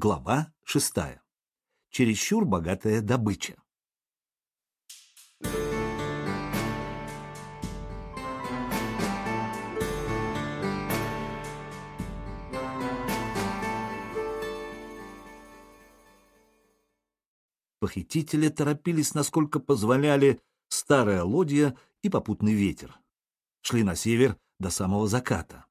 Глава шестая. Чересчур богатая добыча. Похитители торопились, насколько позволяли старая лодья и попутный ветер. Шли на север до самого заката.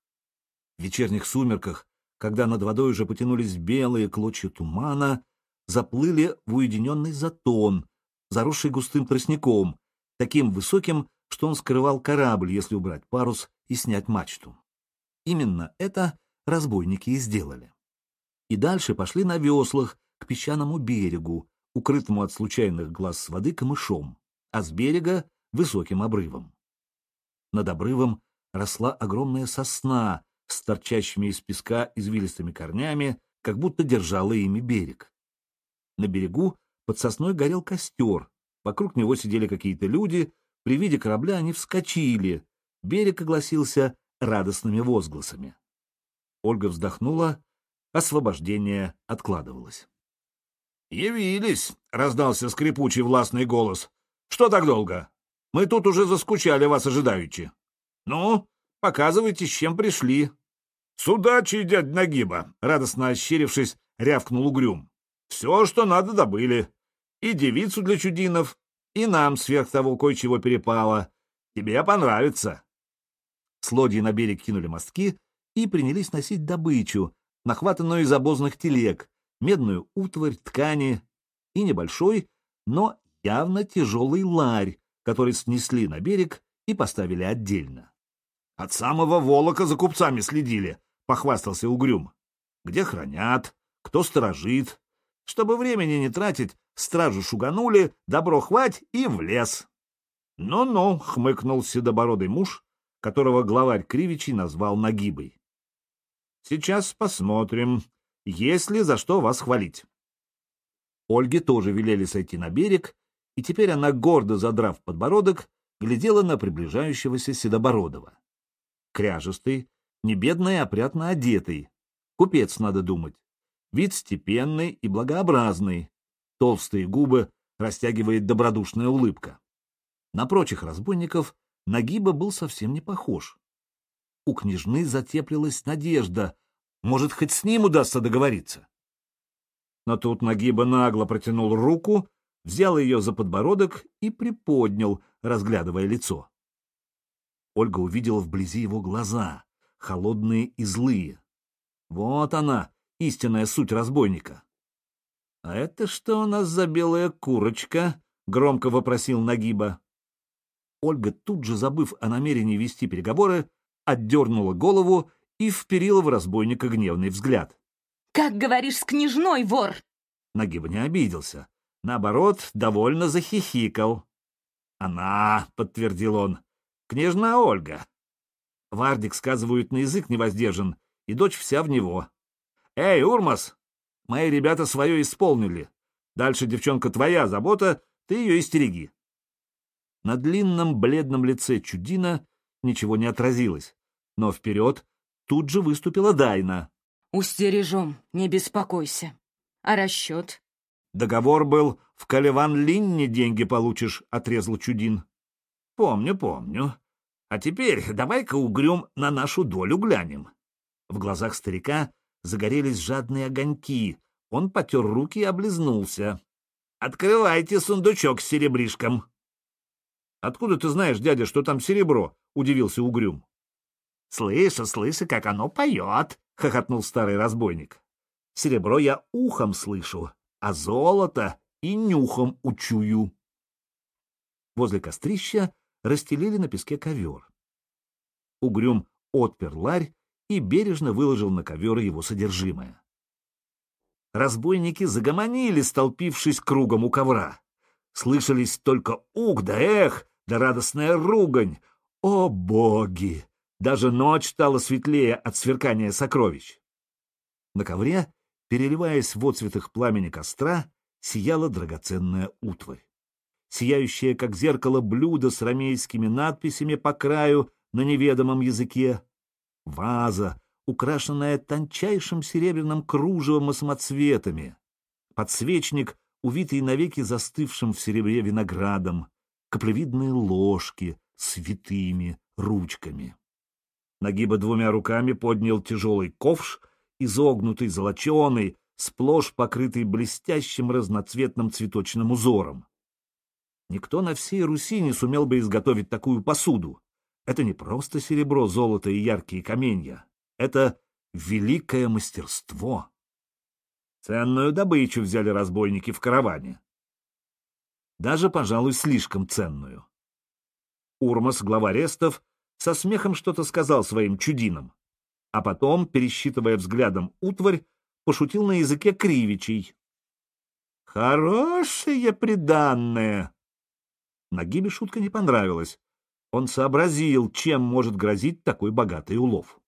В вечерних сумерках, когда над водой уже потянулись белые клочья тумана, заплыли в уединенный затон, заросший густым тростником, таким высоким, что он скрывал корабль, если убрать парус и снять мачту. Именно это разбойники и сделали. И дальше пошли на веслах к песчаному берегу, укрытому от случайных глаз с воды камышом, а с берега — высоким обрывом. Над обрывом росла огромная сосна с торчащими из песка извилистыми корнями, как будто держала ими берег. На берегу под сосной горел костер, вокруг него сидели какие-то люди, при виде корабля они вскочили, берег огласился радостными возгласами. Ольга вздохнула, освобождение откладывалось. «Явились!» — раздался скрипучий властный голос. «Что так долго? Мы тут уже заскучали вас ожидаючи. Ну, показывайте, с чем пришли». «С удачей, дядь Нагиба!» — радостно ощерившись, рявкнул угрюм. «Все, что надо, добыли. И девицу для чудинов, и нам сверх того кое-чего перепало. Тебе понравится». С на берег кинули мостки и принялись носить добычу, нахватанную из обозных телег, медную утварь, ткани и небольшой, но явно тяжелый ларь, который снесли на берег и поставили отдельно. «От самого Волока за купцами следили», — похвастался Угрюм. «Где хранят, кто сторожит. Чтобы времени не тратить, стражу шуганули, добро хвать и в лес». «Ну-ну», — хмыкнул седобородый муж, которого главарь Кривичий назвал Нагибой. «Сейчас посмотрим, есть ли за что вас хвалить. Ольге тоже велели сойти на берег, и теперь она, гордо задрав подбородок, глядела на приближающегося Седобородова. Кряжестый, не бедный, и опрятно одетый. Купец, надо думать. Вид степенный и благообразный. Толстые губы растягивает добродушная улыбка. На прочих разбойников Нагиба был совсем не похож. У княжны затеплилась надежда, может, хоть с ним удастся договориться. Но тут Нагиба нагло протянул руку, взял ее за подбородок и приподнял, разглядывая лицо. Ольга увидела вблизи его глаза, холодные и злые. Вот она, истинная суть разбойника. — А это что у нас за белая курочка? — громко вопросил Нагиба. Ольга, тут же забыв о намерении вести переговоры, отдернула голову и вперила в разбойника гневный взгляд. «Как говоришь с княжной, вор!» Нагиба не обиделся. Наоборот, довольно захихикал. «Она», — подтвердил он, — «княжна Ольга». Вардик, сказывают, на язык не воздержан, и дочь вся в него. «Эй, Урмас! Мои ребята свое исполнили. Дальше, девчонка, твоя забота, ты ее истереги». На длинном бледном лице Чудина ничего не отразилось, но вперед Тут же выступила Дайна. «Устережем, не беспокойся. А расчет?» «Договор был, в Калеван-Линне деньги получишь», — отрезал Чудин. «Помню, помню. А теперь давай-ка угрюм на нашу долю глянем». В глазах старика загорелись жадные огоньки. Он потер руки и облизнулся. «Открывайте сундучок с серебришком». «Откуда ты знаешь, дядя, что там серебро?» — удивился Угрюм. «Слышу, слышу, как оно поет!» — хохотнул старый разбойник. «Серебро я ухом слышу, а золото и нюхом учую». Возле кострища расстелили на песке ковер. Угрюм отпер ларь и бережно выложил на ковер его содержимое. Разбойники загомонили, столпившись кругом у ковра. Слышались только уг да эх, да радостная ругань. О, боги! Даже ночь стала светлее от сверкания сокровищ. На ковре, переливаясь в отцветах пламени костра, сияла драгоценная утварь. Сияющее, как зеркало, блюдо с ромейскими надписями по краю на неведомом языке. Ваза, украшенная тончайшим серебряным кружевом и самоцветами, подсвечник, увитый навеки застывшим в серебре виноградом, каплевидные ложки с витыми ручками. Нагиба двумя руками поднял тяжелый ковш, изогнутый, золоченый, сплошь покрытый блестящим разноцветным цветочным узором. Никто на всей Руси не сумел бы изготовить такую посуду. Это не просто серебро, золото и яркие каменья. Это великое мастерство. Ценную добычу взяли разбойники в караване. Даже, пожалуй, слишком ценную. Урмас, глава рестов, со смехом что-то сказал своим чудинам, а потом, пересчитывая взглядом утварь, пошутил на языке кривичей. «Хорошее приданное!» Нагибе шутка не понравилась. Он сообразил, чем может грозить такой богатый улов.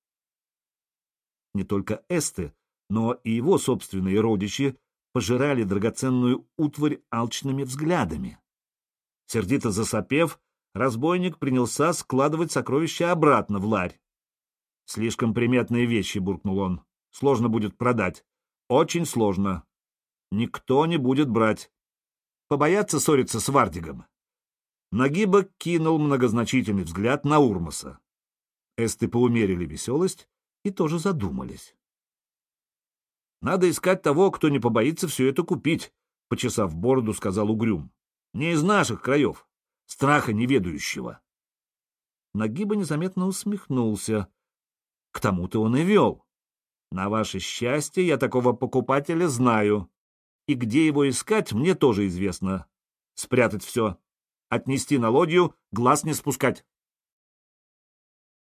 Не только Эсте, но и его собственные родичи пожирали драгоценную утварь алчными взглядами. Сердито засопев, разбойник принялся складывать сокровища обратно в ларь. «Слишком приметные вещи», — буркнул он. «Сложно будет продать. Очень сложно. Никто не будет брать. Побоятся ссориться с Вардигом. Нагиба кинул многозначительный взгляд на Урмаса. Эсты поумерили веселость и тоже задумались. «Надо искать того, кто не побоится все это купить», — почесав бороду, сказал Угрюм. «Не из наших краев, страха неведающего». Нагиба незаметно усмехнулся. К тому-то он и вел. На ваше счастье, я такого покупателя знаю. И где его искать, мне тоже известно. Спрятать все отнести на лодью, глаз не спускать.